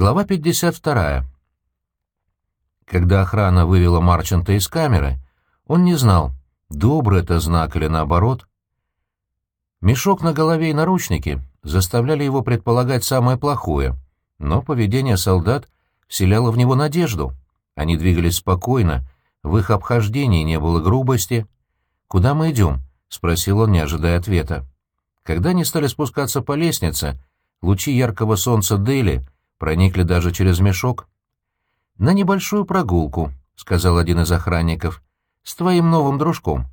Глава 52. Когда охрана вывела Марчанта из камеры, он не знал, добрый это знак или наоборот. Мешок на голове и наручники заставляли его предполагать самое плохое, но поведение солдат вселяло в него надежду. Они двигались спокойно, в их обхождении не было грубости. «Куда мы идем?» — спросил он, не ожидая ответа. Когда они стали спускаться по лестнице, лучи яркого солнца Дели — проникли даже через мешок. «На небольшую прогулку», — сказал один из охранников, — «с твоим новым дружком».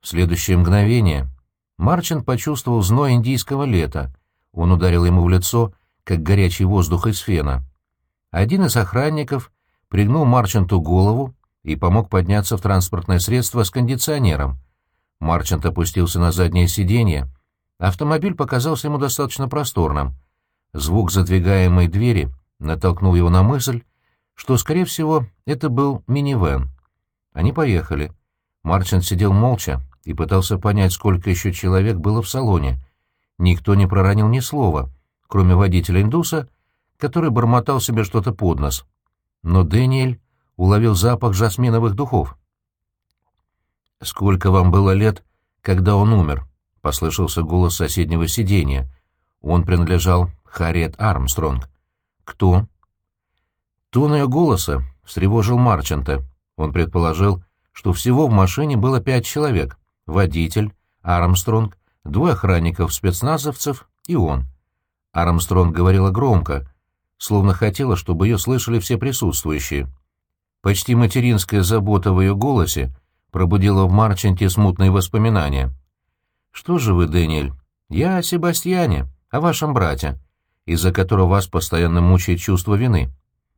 В следующее мгновение Марчин почувствовал зной индийского лета. Он ударил ему в лицо, как горячий воздух из фена. Один из охранников пригнул Марчанту голову и помог подняться в транспортное средство с кондиционером. Марчант опустился на заднее сиденье. Автомобиль показался ему достаточно просторным. Звук задвигаемой двери натолкнул его на мысль, что, скорее всего, это был минивэн. Они поехали. Марчин сидел молча и пытался понять, сколько еще человек было в салоне. Никто не проронил ни слова, кроме водителя-индуса, который бормотал себе что-то под нос. Но Дэниэль уловил запах жасминовых духов. «Сколько вам было лет, когда он умер?» — послышался голос соседнего сиденья. Он принадлежал Харриет Армстронг. «Кто?» Тон ее голоса встревожил Марчанта. Он предположил, что всего в машине было пять человек — водитель, Армстронг, двое охранников-спецназовцев и он. Армстронг говорила громко, словно хотела, чтобы ее слышали все присутствующие. Почти материнская забота в ее голосе пробудила в Марчанте смутные воспоминания. «Что же вы, Дэниэль? Я о Себастьяне, о вашем брате из-за которого вас постоянно мучает чувство вины.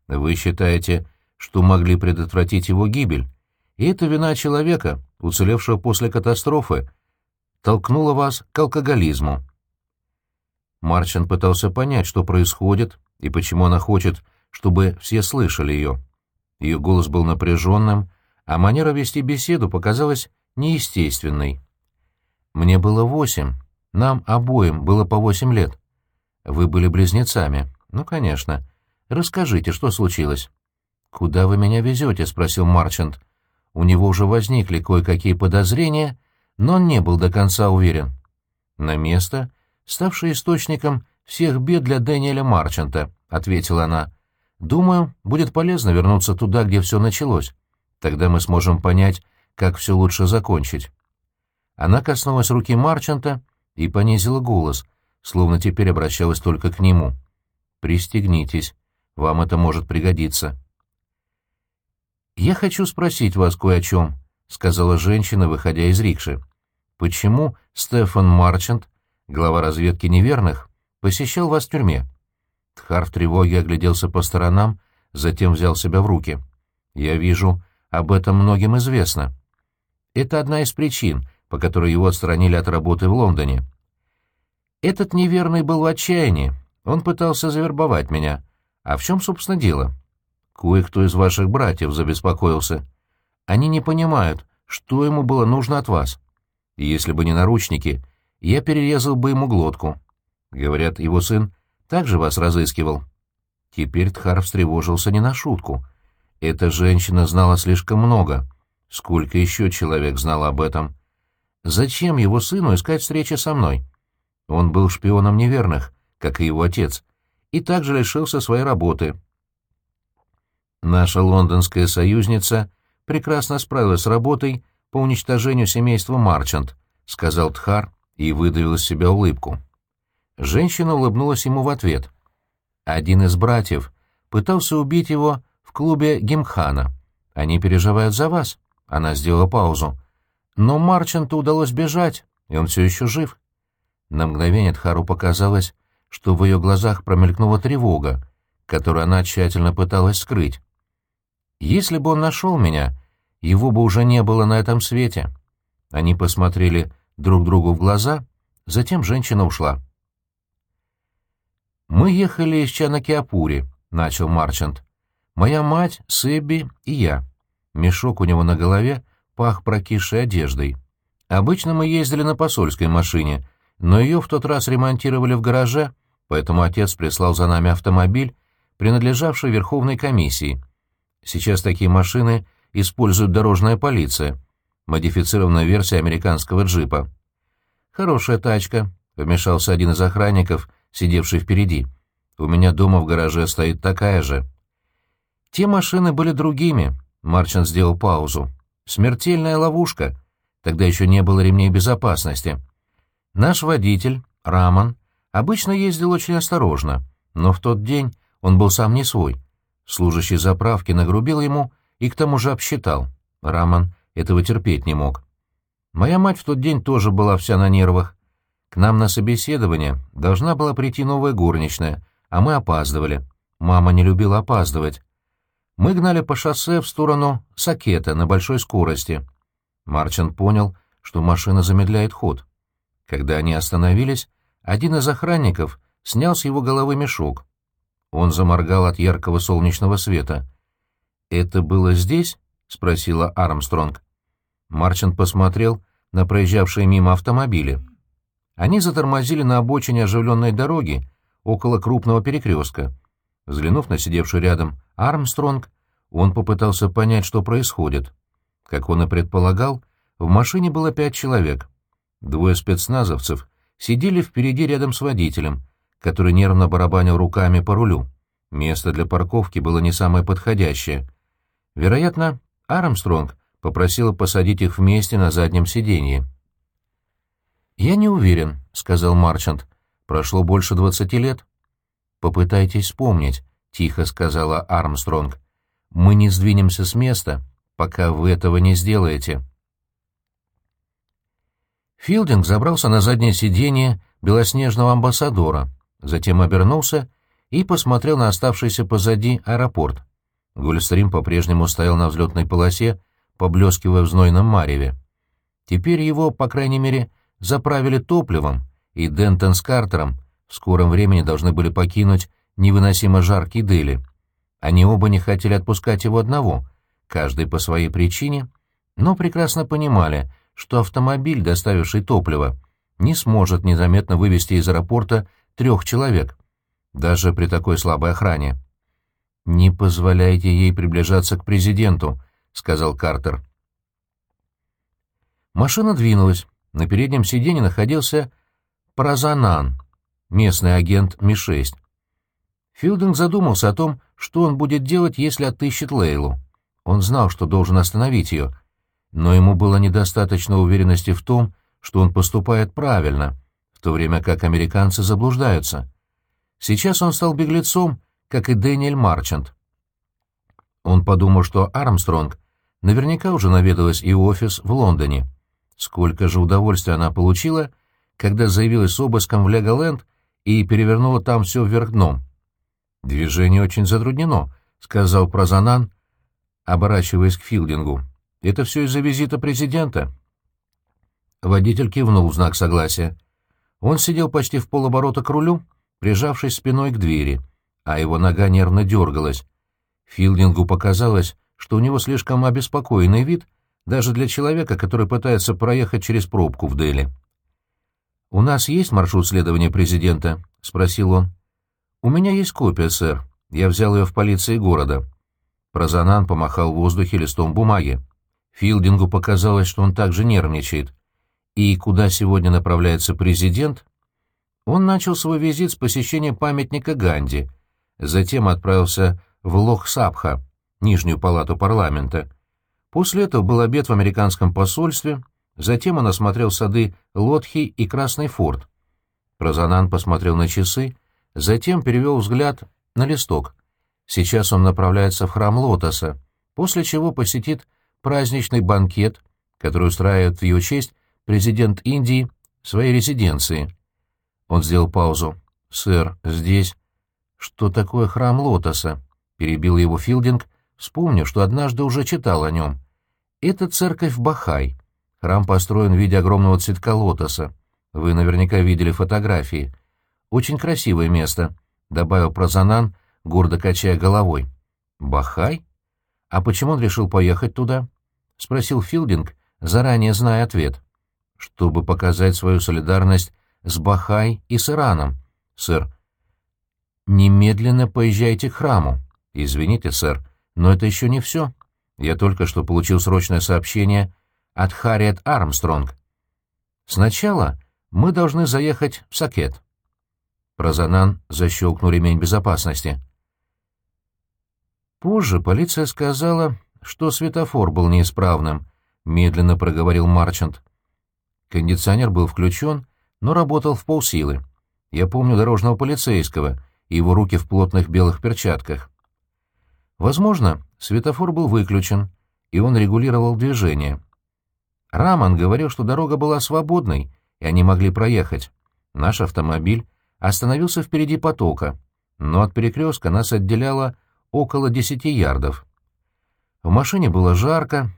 Вы считаете, что могли предотвратить его гибель, и эта вина человека, уцелевшего после катастрофы, толкнула вас к алкоголизму. Марчин пытался понять, что происходит и почему она хочет, чтобы все слышали ее. Ее голос был напряженным, а манера вести беседу показалась неестественной. «Мне было восемь, нам обоим было по восемь лет. Вы были близнецами. Ну, конечно. Расскажите, что случилось? Куда вы меня везете? спросил Марчант. У него уже возникли кое-какие подозрения, но он не был до конца уверен. На место, ставшее источником всех бед для Дэниеля Марчанта, ответила она. Думаю, будет полезно вернуться туда, где все началось. Тогда мы сможем понять, как все лучше закончить. Она коснулась руки Марчанта и понизила голос — словно теперь обращалась только к нему. «Пристегнитесь, вам это может пригодиться». «Я хочу спросить вас кое о чем», — сказала женщина, выходя из рикши. «Почему Стефан Марчант, глава разведки неверных, посещал вас в тюрьме?» Тхар в тревоге огляделся по сторонам, затем взял себя в руки. «Я вижу, об этом многим известно. Это одна из причин, по которой его отстранили от работы в Лондоне. Этот неверный был в отчаянии. Он пытался завербовать меня. А в чем, собственно, дело? Кое-кто из ваших братьев забеспокоился. Они не понимают, что ему было нужно от вас. Если бы не наручники, я перерезал бы ему глотку. Говорят, его сын также вас разыскивал. Теперь Тхар встревожился не на шутку. Эта женщина знала слишком много. Сколько еще человек знало об этом? Зачем его сыну искать встречи со мной? Он был шпионом неверных, как и его отец, и также лишился своей работы. Наша лондонская союзница прекрасно справилась с работой по уничтожению семейства Марчант, сказал Тхар и выдавил из себя улыбку. Женщина улыбнулась ему в ответ. Один из братьев пытался убить его в клубе Гимхана. Они переживают за вас. Она сделала паузу. Но Марчанту удалось бежать, и он все еще жив. На мгновение Тхару показалось, что в ее глазах промелькнула тревога, которую она тщательно пыталась скрыть. «Если бы он нашел меня, его бы уже не было на этом свете». Они посмотрели друг другу в глаза, затем женщина ушла. «Мы ехали из Чанакиапури», — начал Марчант. «Моя мать, Сэбби и я. Мешок у него на голове пах прокисшей одеждой. Обычно мы ездили на посольской машине — но ее в тот раз ремонтировали в гараже, поэтому отец прислал за нами автомобиль, принадлежавшей Верховной комиссии. Сейчас такие машины использует дорожная полиция, модифицированная версия американского джипа. «Хорошая тачка», — вмешался один из охранников, сидевший впереди. «У меня дома в гараже стоит такая же». Те машины были другими, — Марчин сделал паузу. «Смертельная ловушка. Тогда еще не было ремней безопасности. Наш водитель, Раман, обычно ездил очень осторожно, но в тот день он был сам не свой. Служащий заправки нагрубил ему и к тому же обсчитал. Раман этого терпеть не мог. Моя мать в тот день тоже была вся на нервах. К нам на собеседование должна была прийти новая горничная, а мы опаздывали. Мама не любила опаздывать. Мы гнали по шоссе в сторону Сакета на большой скорости. Марчин понял, что машина замедляет ход. Когда они остановились, один из охранников снял с его головы мешок. Он заморгал от яркого солнечного света. «Это было здесь?» — спросила Армстронг. Марчин посмотрел на проезжавшие мимо автомобили. Они затормозили на обочине оживленной дороги около крупного перекрестка. Взглянув на сидевшую рядом Армстронг, он попытался понять, что происходит. Как он и предполагал, в машине было пять человек. Двое спецназовцев сидели впереди рядом с водителем, который нервно барабанил руками по рулю. Место для парковки было не самое подходящее. Вероятно, Армстронг попросила посадить их вместе на заднем сиденье. «Я не уверен», — сказал Марчант. «Прошло больше двадцати лет». «Попытайтесь вспомнить», — тихо сказала Армстронг. «Мы не сдвинемся с места, пока вы этого не сделаете». Филдинг забрался на заднее сиденье белоснежного амбассадора, затем обернулся и посмотрел на оставшийся позади аэропорт. Гольфстрим по-прежнему стоял на взлетной полосе, поблескивая в знойном мареве. Теперь его, по крайней мере, заправили топливом, и Дентон с Картером в скором времени должны были покинуть невыносимо жаркий Дели. Они оба не хотели отпускать его одного, каждый по своей причине, но прекрасно понимали, что автомобиль, доставивший топливо, не сможет незаметно вывести из аэропорта трех человек, даже при такой слабой охране. «Не позволяйте ей приближаться к президенту», — сказал Картер. Машина двинулась. На переднем сиденье находился Празанан, местный агент Ми-6. Филдинг задумался о том, что он будет делать, если отыщет Лейлу. Он знал, что должен остановить ее, но ему было недостаточно уверенности в том, что он поступает правильно, в то время как американцы заблуждаются. Сейчас он стал беглецом, как и Дэниэль Марчант. Он подумал, что Армстронг наверняка уже наведалась и офис в Лондоне. Сколько же удовольствия она получила, когда заявилась с обыском в Леголенд и перевернула там все вверх дном. «Движение очень затруднено», — сказал Прозанан, оборачиваясь к Филдингу. «Это все из-за визита президента». Водитель кивнул в знак согласия. Он сидел почти в полоборота к рулю, прижавшись спиной к двери, а его нога нервно дергалась. Филдингу показалось, что у него слишком обеспокоенный вид даже для человека, который пытается проехать через пробку в Дели. «У нас есть маршрут следования президента?» — спросил он. «У меня есть копия, сэр. Я взял ее в полиции города». Прозанан помахал в воздухе листом бумаги. Филдингу показалось, что он также нервничает. И куда сегодня направляется президент? Он начал свой визит с посещения памятника Ганди, затем отправился в Лох-Сапха, Нижнюю палату парламента. После этого был обед в американском посольстве, затем он осмотрел сады Лотхи и Красный форт. Прозанан посмотрел на часы, затем перевел взгляд на листок. Сейчас он направляется в храм Лотоса, после чего посетит праздничный банкет, который устраивает в ее честь президент Индии в своей резиденции. Он сделал паузу. «Сэр, здесь...» «Что такое храм Лотоса?» — перебил его Филдинг, вспомнив, что однажды уже читал о нем. «Это церковь Бахай. Храм построен в виде огромного цветка лотоса. Вы наверняка видели фотографии. Очень красивое место», — добавил Прозанан, гордо качая головой. «Бахай? А почему он решил поехать туда?» — спросил Филдинг, заранее зная ответ. «Чтобы показать свою солидарность с Бахай и с Ираном, сэр. «Немедленно поезжайте к храму». «Извините, сэр, но это еще не все. Я только что получил срочное сообщение от Харриет Армстронг. Сначала мы должны заехать в Сакет». Прозанан защелкнул ремень безопасности. Позже полиция сказала, что светофор был неисправным, медленно проговорил Марчант. Кондиционер был включен, но работал в полсилы. Я помню дорожного полицейского и его руки в плотных белых перчатках. Возможно, светофор был выключен, и он регулировал движение. Раман говорил, что дорога была свободной, и они могли проехать. Наш автомобиль остановился впереди потока, но от перекрестка нас отделяло около десяти ярдов. В машине было жарко,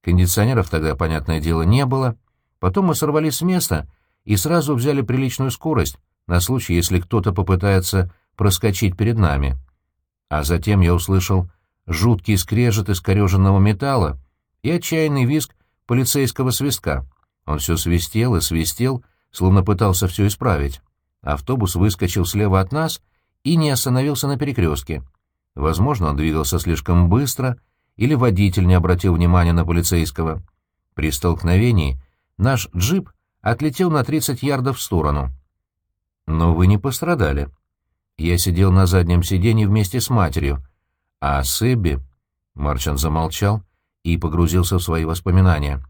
кондиционеров тогда, понятное дело, не было. Потом мы сорвались с места и сразу взяли приличную скорость на случай, если кто-то попытается проскочить перед нами. А затем я услышал жуткий скрежет искореженного металла и отчаянный визг полицейского свистка. Он все свистел и свистел, словно пытался все исправить. Автобус выскочил слева от нас и не остановился на перекрестке. Возможно, он двигался слишком быстро, или водитель не обратил внимания на полицейского. При столкновении наш джип отлетел на 30 ярдов в сторону. Но вы не пострадали. Я сидел на заднем сиденье вместе с матерью, а с Эбби... Марчан замолчал и погрузился в свои воспоминания.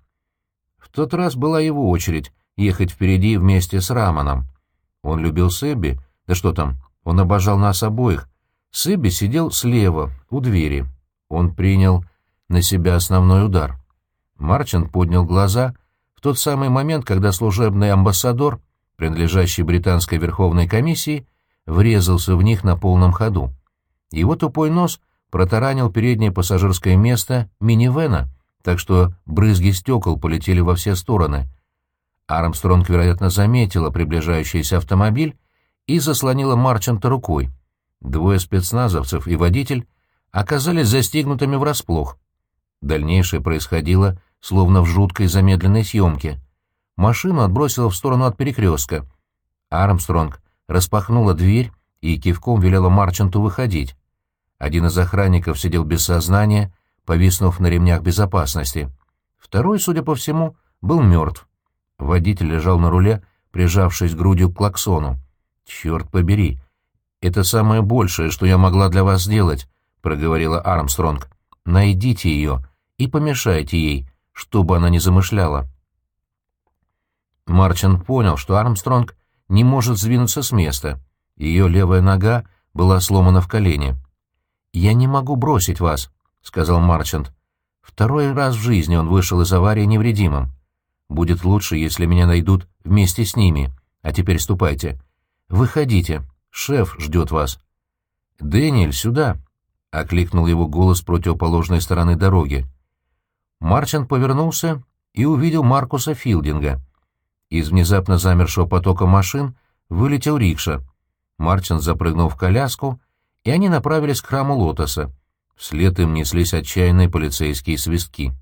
В тот раз была его очередь ехать впереди вместе с Раманом. Он любил Сэбби, да что там, он обожал нас обоих, Сыби сидел слева, у двери. Он принял на себя основной удар. Марчин поднял глаза в тот самый момент, когда служебный амбассадор, принадлежащий британской верховной комиссии, врезался в них на полном ходу. Его тупой нос протаранил переднее пассажирское место минивэна, так что брызги стекол полетели во все стороны. Армстронг, вероятно, заметила приближающийся автомобиль и заслонила Марчанта рукой. Двое спецназовцев и водитель оказались застигнутыми врасплох. Дальнейшее происходило словно в жуткой замедленной съемке. Машину отбросило в сторону от перекрестка. Армстронг распахнула дверь и кивком велела Марчанту выходить. Один из охранников сидел без сознания, повиснув на ремнях безопасности. Второй, судя по всему, был мертв. Водитель лежал на руле, прижавшись грудью к клаксону. «Черт побери!» «Это самое большее, что я могла для вас сделать», — проговорила Армстронг. «Найдите ее и помешайте ей, чтобы она не замышляла». Марчин понял, что Армстронг не может сдвинуться с места. Ее левая нога была сломана в колене. «Я не могу бросить вас», — сказал Марчант. Второй раз в жизни он вышел из аварии невредимым. «Будет лучше, если меня найдут вместе с ними. А теперь ступайте. Выходите. Шеф ждет вас». «Дэниэль, сюда!» — окликнул его голос с противоположной стороны дороги. Марчант повернулся и увидел Маркуса Филдинга. Из внезапно замершего потока машин вылетел рикша. Марчант запрыгнул в коляску, и они направились к храму Лотоса. Вслед им неслись отчаянные полицейские свистки.